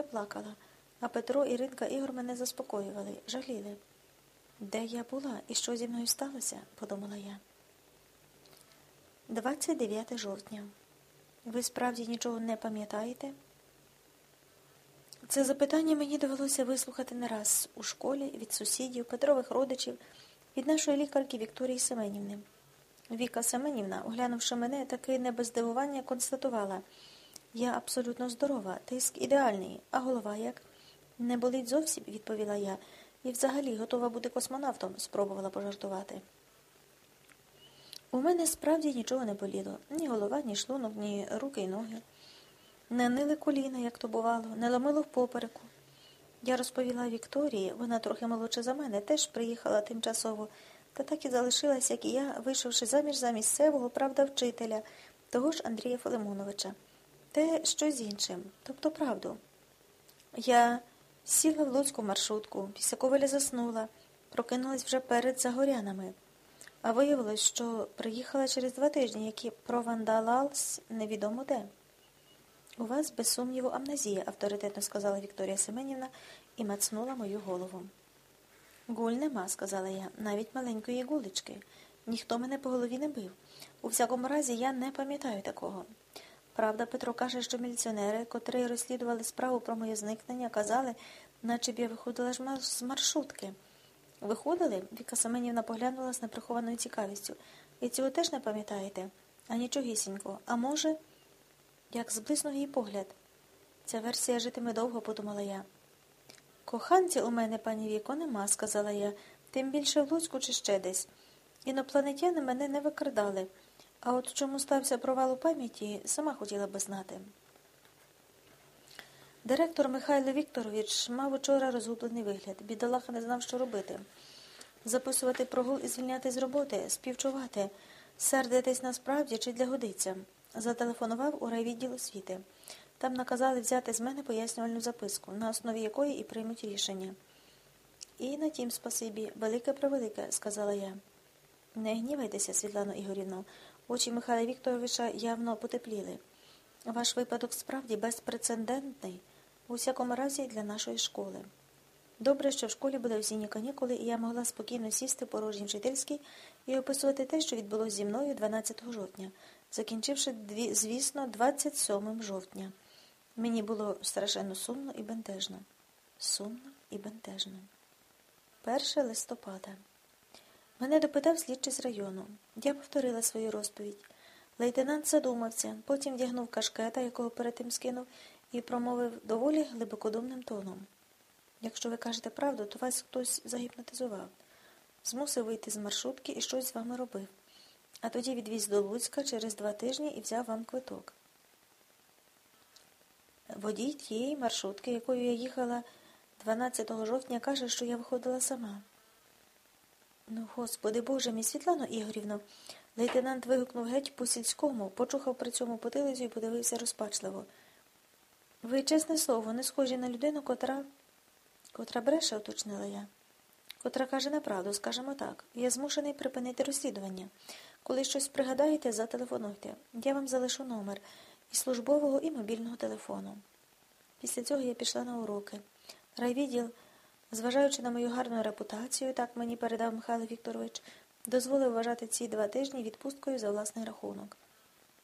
я плакала, а Петро, Іринка, Ігор мене заспокоювали, жаліли. Де я була і що зі мною сталося? подумала я. 29 жовтня. Ви справді нічого не пам'ятаєте? Це запитання мені довелося вислухати не раз у школі, від сусідів, Петрових родичів, від нашої лікарки Вікторії Семенівни. Віка Семенівна, оглянувши мене, таки не без здивування, констатувала я абсолютно здорова, тиск ідеальний, а голова як? Не болить зовсім, відповіла я, і взагалі готова бути космонавтом, спробувала пожартувати. У мене справді нічого не боліло ні голова, ні шлунок, ні руки й ноги. Не нили коліна, як то бувало, не ламило в попереку. Я розповіла Вікторії, вона трохи молодша за мене, теж приїхала тимчасово, та так і залишилась, як і я, вийшовши заміж за місцевого, правда, вчителя, того ж Андрія Филимоновича. Те щось іншим, тобто правду. Я сіла в Луцьку маршрутку, після коваля заснула, прокинулась вже перед Загорянами. А виявилось, що приїхала через два тижні, які провандалалась невідомо де. У вас, без сумніву, амнезія, авторитетно сказала Вікторія Семенівна і мацнула мою голову. Гуль нема, сказала я, навіть маленької гулечки. Ніхто мене по голові не бив. У всякому разі, я не пам'ятаю такого. Правда, Петро каже, що міліціонери, котрі розслідували справу про моє зникнення, казали, наче б я виходила ж з маршрутки. Виходили? Віка Семенівна поглянула з неприхованою цікавістю. І цього теж не пам'ятаєте? А нічогісінько. А може, як зблиснув її погляд. Ця версія житиме довго, подумала я. Коханця у мене, пані Віко, нема, сказала я, тим більше в Луцьку чи ще десь. Інопланетяни мене не викрадали, а от чому стався провал у пам'яті, сама хотіла би знати. Директор Михайло Вікторович мав учора розгублений вигляд. Бідолаха не знав, що робити. Записувати прогул і звільняти з роботи, співчувати, сердитись насправді чи для годиця. Зателефонував у райвідділ освіти. Там наказали взяти з мене пояснювальну записку, на основі якої і приймуть рішення. І на тім спасибі, велике превелике, сказала я. Не гнівайтеся, Світлано Ігорівно. Очі Михайла Вікторовича явно потепліли. Ваш випадок справді безпрецедентний, у всякому разі для нашої школи. Добре, що в школі були осінні канікули, і я могла спокійно сісти в порожній вчительській і описувати те, що відбулося зі мною 12 жовтня, закінчивши, звісно, 27 жовтня. Мені було страшенно сумно і бентежно. Сумно і бентежно. 1 листопада. Мене допитав слідчий з району. Я повторила свою розповідь. Лейтенант задумався, потім вдягнув кашкета, якого перед тим скинув, і промовив доволі глибокодумним тоном. Якщо ви кажете правду, то вас хтось загіпнотизував. Змусив вийти з маршрутки і щось з вами робив. А тоді відвіз до Луцька через два тижні і взяв вам квиток. Водій тієї маршрутки, якою я їхала 12 жовтня, каже, що я виходила сама. Ну, господи Боже мій, Світлано Ігорівно, лейтенант вигукнув геть по сільському, почухав при цьому потилицю і подивився розпачливо. Ви, чесне слово, не схожі на людину, котра. Котра бреше, уточнила я. Котра каже неправду, скажемо так. Я змушений припинити розслідування. Коли щось пригадаєте, зателефонуйте. Я вам залишу номер і службового, і мобільного телефону. Після цього я пішла на уроки. Райвідділ, зважаючи на мою гарну репутацію, так мені передав Михайло Вікторович, дозволив вважати ці два тижні відпусткою за власний рахунок.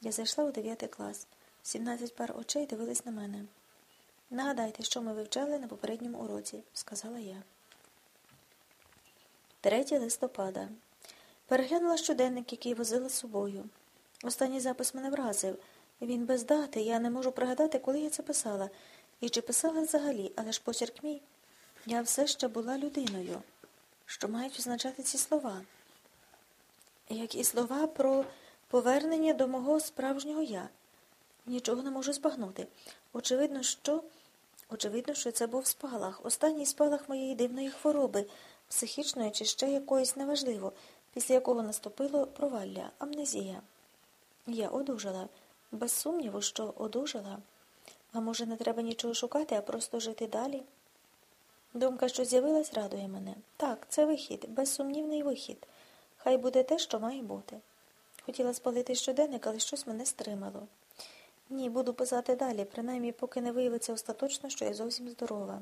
Я зайшла у 9 клас. 17 пар очей дивились на мене. Нагадайте, що ми вивчали на попередньому уроці, сказала я. 3 листопада. Переглянула щоденник, який возила з собою. Останній запис мене вразив. Він без дати, я не можу пригадати, коли я це писала. І чи писала взагалі, але ж почерк мій. Я все ще була людиною, що мають означати ці слова. Як і слова про повернення до мого справжнього я. Нічого не можу збагнути. Очевидно, що Очевидно, що це був спалах, останній спалах моєї дивної хвороби, психічної чи ще якоїсь неважливо, після якого наступило провалля, амнезія. Я одужала, без сумніву, що одужала. А може, не треба нічого шукати, а просто жити далі? Думка, що з'явилась, радує мене. Так, це вихід, безсумнівний вихід. Хай буде те, що має бути. Хотіла спалити щоденник, але щось мене стримало. Ні, буду писати далі, принаймні поки не виявиться остаточно, що я зовсім здорова.